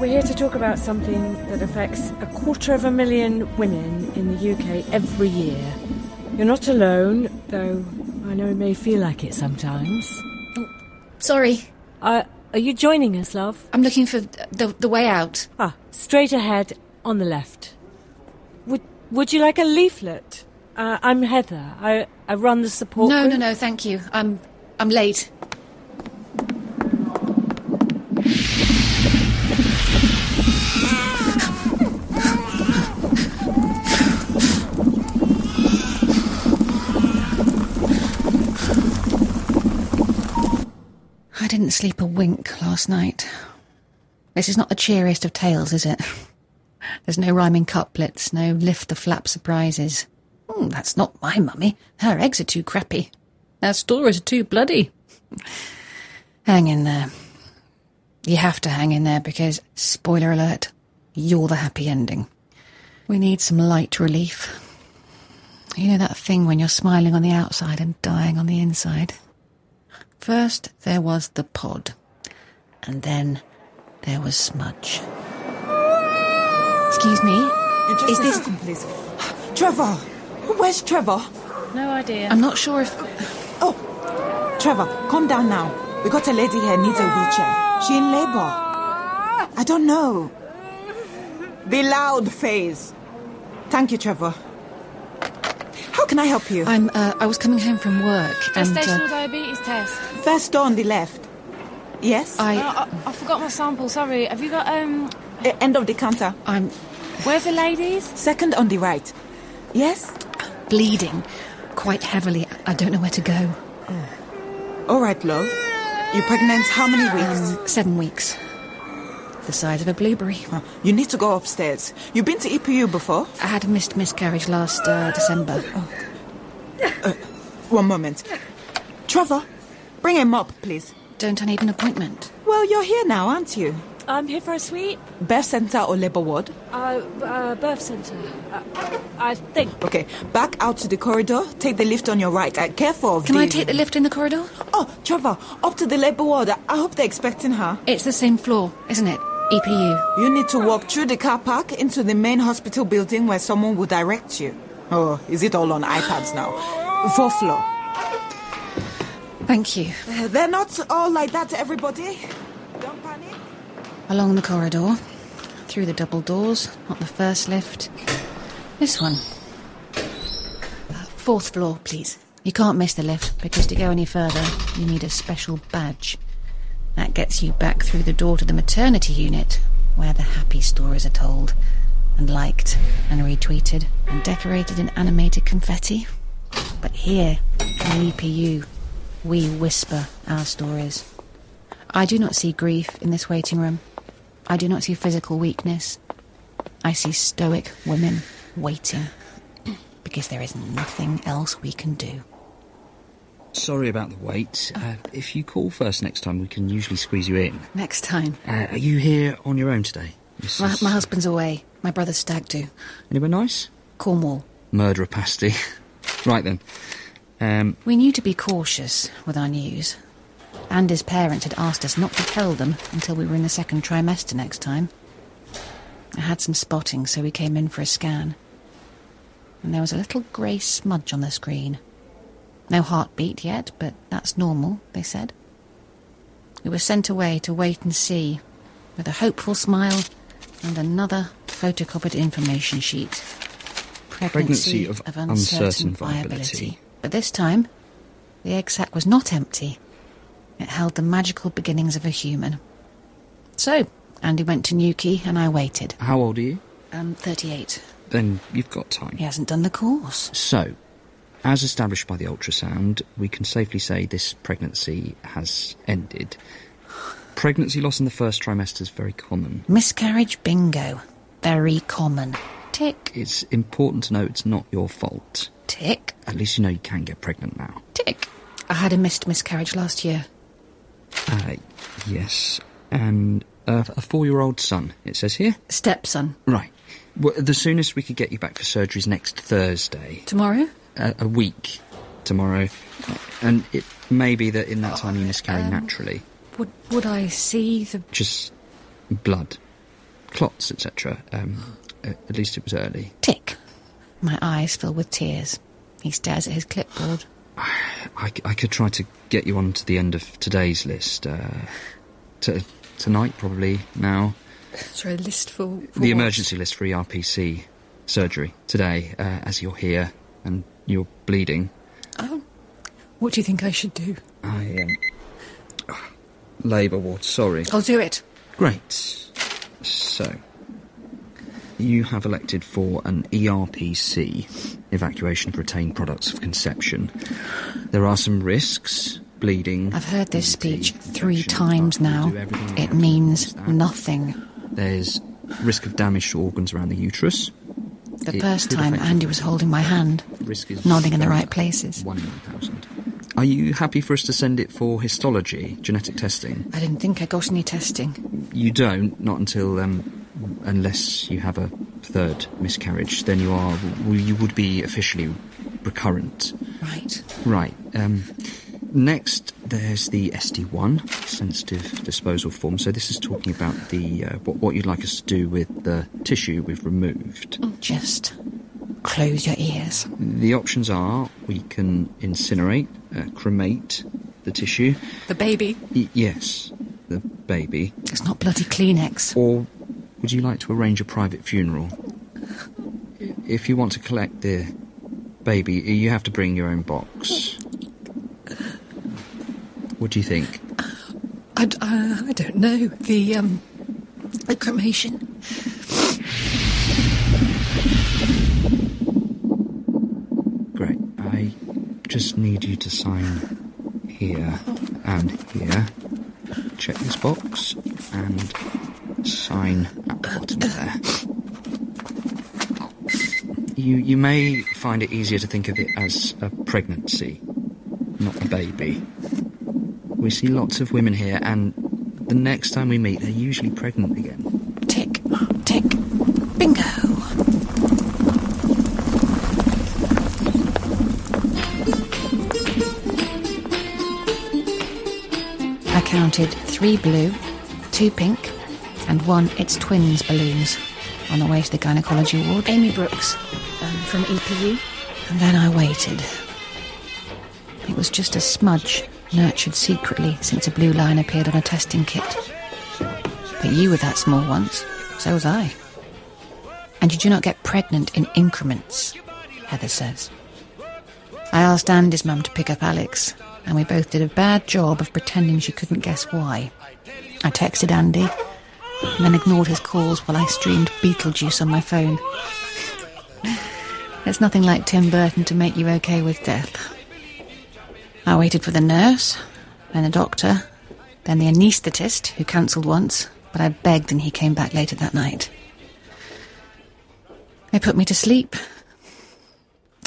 we're here to talk about something that affects a quarter of a million women in the UK every year. You're not alone, though I know it may feel like it sometimes. Sorry, Uh, are you joining us, love? I'm looking for the, the way out. Ah, straight ahead on the left. Would Would you like a leaflet? Uh, I'm Heather. I, I run the support. No, group. no, no, thank you. I'm I'm late. Didn't sleep a wink last night. This is not the cheeriest of tales, is it? There's no rhyming couplets, no lift the flap surprises. Hmm, that's not my mummy. Her eggs are too crappy. Her stories are too bloody. hang in there. You have to hang in there because, spoiler alert, you're the happy ending. We need some light relief. You know that thing when you're smiling on the outside and dying on the inside? First, there was the pod. And then there was Smudge. Excuse me? Just Is this- second, please? Trevor! Where's Trevor? No idea. I'm not sure if. Oh, Trevor, calm down now. We got a lady here needs a wheelchair. She in labor. I don't know. The loud, phase. Thank you, Trevor. How can I help you? I'm. Uh, I was coming home from work and. Gestational Uh, diabetes test. First door on the left. Yes? I. Oh, I, I forgot my sample. Sorry. Have you got um? Eh, end of the counter. I'm Where's the ladies? Second on the right. Yes? bleeding quite heavily. I don't know where to go. All right, love. You pregnant how many weeks? Seven weeks. The size of a blueberry. Uh, You need to go upstairs. You've been to EPU before? I had a missed miscarriage last uh, December. One moment. Trevor, bring him up, please. Don't I need an appointment? Well, you're here now, aren't you? I'm here for a suite. Birth center or labor ward? Uh, uh, birth centre. Uh, I think. Okay, back out to the corridor. Take the lift on your right. Uh, careful of Can the... I take the lift in the corridor? Oh, Trevor, up to the labor ward. I hope they're expecting her. It's the same floor, isn't it? EPU. You need to walk through the car park into the main hospital building where someone will direct you. Oh, is it all on iPads now? Fourth floor. Thank you. Uh, they're not all like that, everybody. Don't panic. Along the corridor, through the double doors, not the first lift. This one. Uh, Fourth floor, please. You can't miss the lift because to go any further, you need a special badge. That gets you back through the door to the maternity unit, where the happy stories are told, and liked, and retweeted, and decorated in animated confetti. But here, in EPU, we whisper our stories. I do not see grief in this waiting room. I do not see physical weakness. I see stoic women waiting because there is nothing else we can do. Sorry about the wait. Uh, if you call first next time, we can usually squeeze you in. Next time. Uh, are you here on your own today? My, my husband's away. My brother's stag do. Anywhere nice? Cornwall. Murderer pasty. right then. Um, We knew to be cautious with our news. Andy's parents had asked us not to tell them until we were in the second trimester next time. I had some spotting, so we came in for a scan. And there was a little grey smudge on the screen. No heartbeat yet, but that's normal, they said. We were sent away to wait and see, with a hopeful smile and another photocopied information sheet. Pregnancy of uncertain viability. But this time, the egg sac was not empty. It held the magical beginnings of a human. So, Andy went to Newquay and I waited. how old are you? Um, 38. Then you've got time. He hasn't done the course. So, as established by the ultrasound, we can safely say this pregnancy has ended. Pregnancy loss in the first trimester is very common. Miscarriage bingo. Very common. Tick, It's important to know it's not your fault. tick, At least you know you can get pregnant now. tick. I had a missed miscarriage last year. Uh, yes. And uh, a four year old son, it says here. Stepson. Right. Well, the soonest we could get you back for surgery is next Thursday. Tomorrow? A, a week tomorrow. And it may be that in that time you miscarry naturally. Would would I see the Just blood, clots, etc. Um, at least it was early. tick? My eyes fill with tears. He stares at his clipboard. I could try to get you on to the end of today's list. Uh, t- tonight, probably, now. Sorry, the list for, for the what? emergency list for ERPC surgery today, uh, as you're here and you're bleeding. Oh, what do you think I should do? I um, labour ward. Sorry. I'll do it. Great. So, you have elected for an ERPC, evacuation of retained products of conception. There are some risks, bleeding. I've heard this speech three times now. do everything we It means nothing. There's risk of damage to organs around the uterus. The It first time Andy was holding my hand, nodding in the right places. One in one thousand. Are you happy for us to send it for histology, genetic testing? I didn't think I got any testing. You don't, not until um, unless you have a third miscarriage. Then you are, you would be officially recurrent. Right. Right. Um, next, there's the SD1, sensitive disposal form. So this is talking about the uh, what, what you'd like us to do with the tissue we've removed. Just close your ears. The options are we can incinerate, uh, cremate the tissue. The baby. Y- yes, the baby. It's not bloody Kleenex. Or would you like to arrange a private funeral? If you want to collect the baby, you have to bring your own box. What do you think? I, uh, I don't know. The, um, the cremation. Great. I just need you to sign here and here. Check this box and sign at the bottom there. You you may find it easier to think of it as a pregnancy, not a baby. We see lots of women here, and the next time we meet, they're usually pregnant again. Tick, tick. Bingo. I counted three blue, two pink, and one its twins balloons on the way to the gynecology ward. Amy Brooks um, from EPU. And then I waited. It was just a smudge, nurtured secretly since a blue line appeared on a testing kit. But you were that small once, so was I. And you do not get pregnant in increments, Heather says. I asked Andy's mum to pick up Alex, and we both did a bad job of pretending she couldn't guess why. I texted Andy, and then ignored his calls while I streamed Beetlejuice on my phone. There's nothing like Tim Burton to make you okay with death. I waited for the nurse, then the doctor, then the anaesthetist, who cancelled once, but I begged and he came back later that night. They put me to sleep,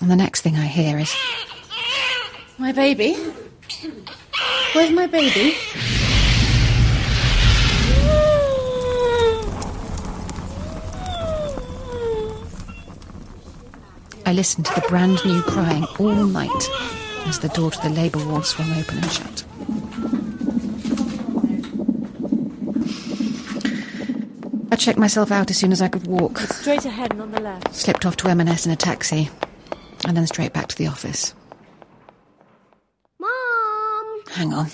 and the next thing I hear is My baby? Where's my baby? I listened to the brand new crying all night as the door to the labour ward swung open and shut. I checked myself out as soon as I could walk, Straight ahead and on the left. slipped off to M&S in a taxi, and then straight back to the office. Mom! Hang on.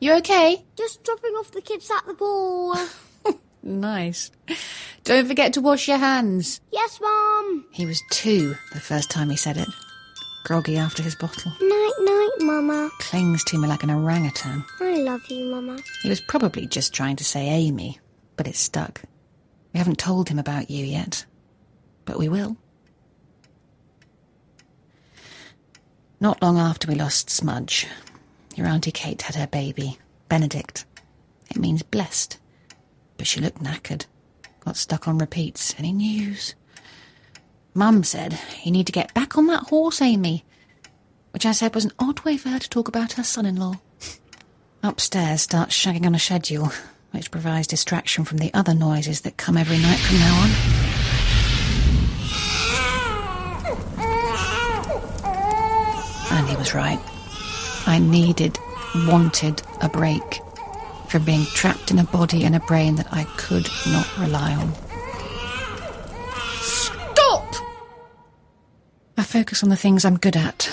You okay? Just dropping off the kids at the ball. Nice. Don't forget to wash your hands. yes, Mom! He was two the first time he said it. Groggy after his bottle. Night, night, Mama. Clings to me like an orangutan. I love you, Mama. He was probably just trying to say Amy, but it stuck. We haven't told him about you yet, but we will. Not long after we lost Smudge, your Auntie Kate had her baby, Benedict. It means blessed, but she looked knackered. Got stuck on repeats. Any news? Mum said, You need to get back on that horse, Amy. Which I said was an odd way for her to talk about her son in law. Upstairs starts shagging on a schedule, which provides distraction from the other noises that come every night from now on. And he was right. I needed, wanted a break. From being trapped in a body and a brain that I could not rely on. Stop! I focus on the things I'm good at.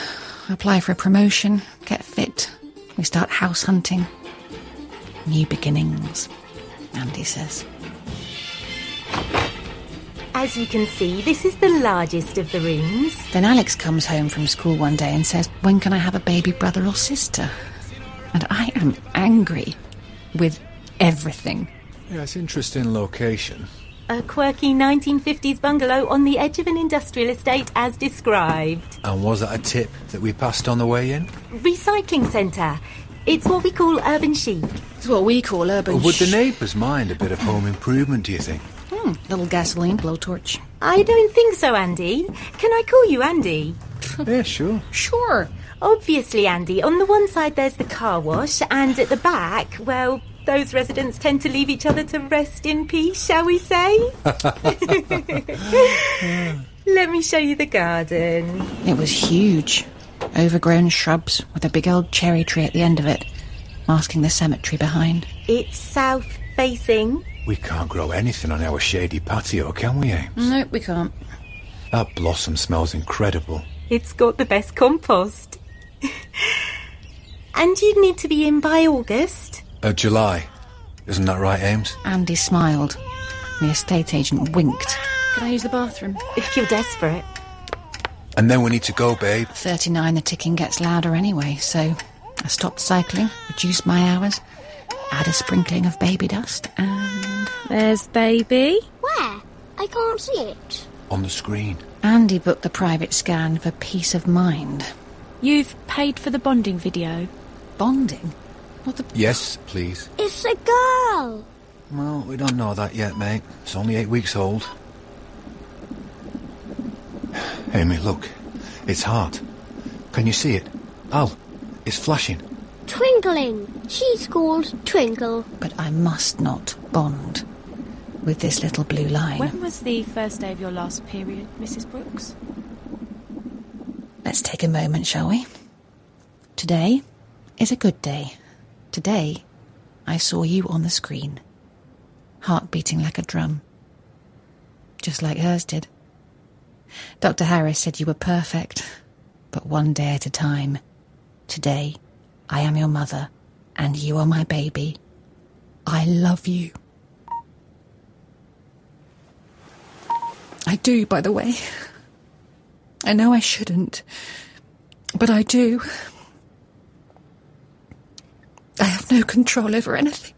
I apply for a promotion, get fit. We start house hunting. New beginnings, Andy says. As you can see, this is the largest of the rooms. Then Alex comes home from school one day and says, When can I have a baby brother or sister? And I am angry with everything. Yeah, it's interesting location. A quirky 1950s bungalow on the edge of an industrial estate as described. And was that a tip that we passed on the way in? Recycling centre. It's what we call urban chic. It's what we call urban Would the neighbours mind a bit of home improvement, do you think? Hmm, little gasoline blowtorch. I don't think so, Andy. Can I call you Andy? yeah, sure. Sure. Obviously, Andy. On the one side, there's the car wash, and at the back, well, those residents tend to leave each other to rest in peace, shall we say? Let me show you the garden. It was huge. Overgrown shrubs with a big old cherry tree at the end of it, masking the cemetery behind. It's south facing. We can't grow anything on our shady patio, can we, Ames? Nope, we can't. That blossom smells incredible. It's got the best compost. and you'd need to be in by August. Uh, July. Isn't that right, Ames? Andy smiled. The estate agent winked. Can I use the bathroom? If you're desperate. And then we need to go, babe. 39, the ticking gets louder anyway, so I stopped cycling, reduced my hours, add a sprinkling of baby dust, and There's baby. Where? I can't see it. On the screen. Andy booked the private scan for peace of mind. You've paid for the bonding video. Bonding? What the... Yes, please. It's a girl. Well, we don't know that yet, mate. It's only eight weeks old. Amy, look. It's hard. Can you see it? Al, it's flashing. Twinkling. She's called Twinkle. But I must not bond with this little blue line. When was the first day of your last period, Mrs. Brooks? Let's take a moment, shall we? Today is a good day. Today, I saw you on the screen, heart beating like a drum, just like hers did. Dr. Harris said you were perfect, but one day at a time. Today, I am your mother, and you are my baby. I love you. I do, by the way. I know I shouldn't, but I do. I have no control over anything.